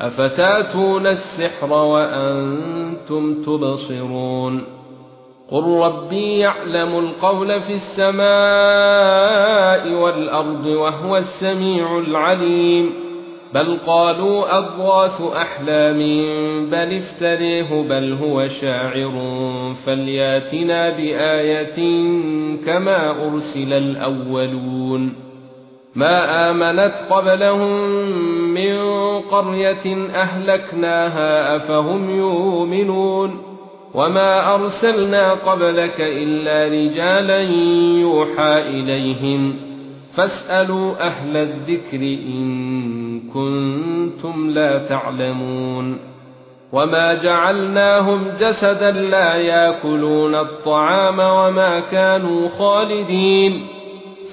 أفتاتون السحر وأنتم تبصرون قل ربي يعلم القول في السماء والأرض وهو السميع العليم بل قالوا أضغاث أحلام بل افتريه بل هو شاعر فلياتنا بآية كما أرسل الأولون ما آمنت قبلهم من قرية أهلكناها أفهم يؤمنون وما أرسلنا قبلك إلا رجالا يوحى إليهم فاسألوا أهل الذكر إن كنتم لا تعلمون وما جعلناهم جسدا لا يأكلون الطعام وما كانوا خالدين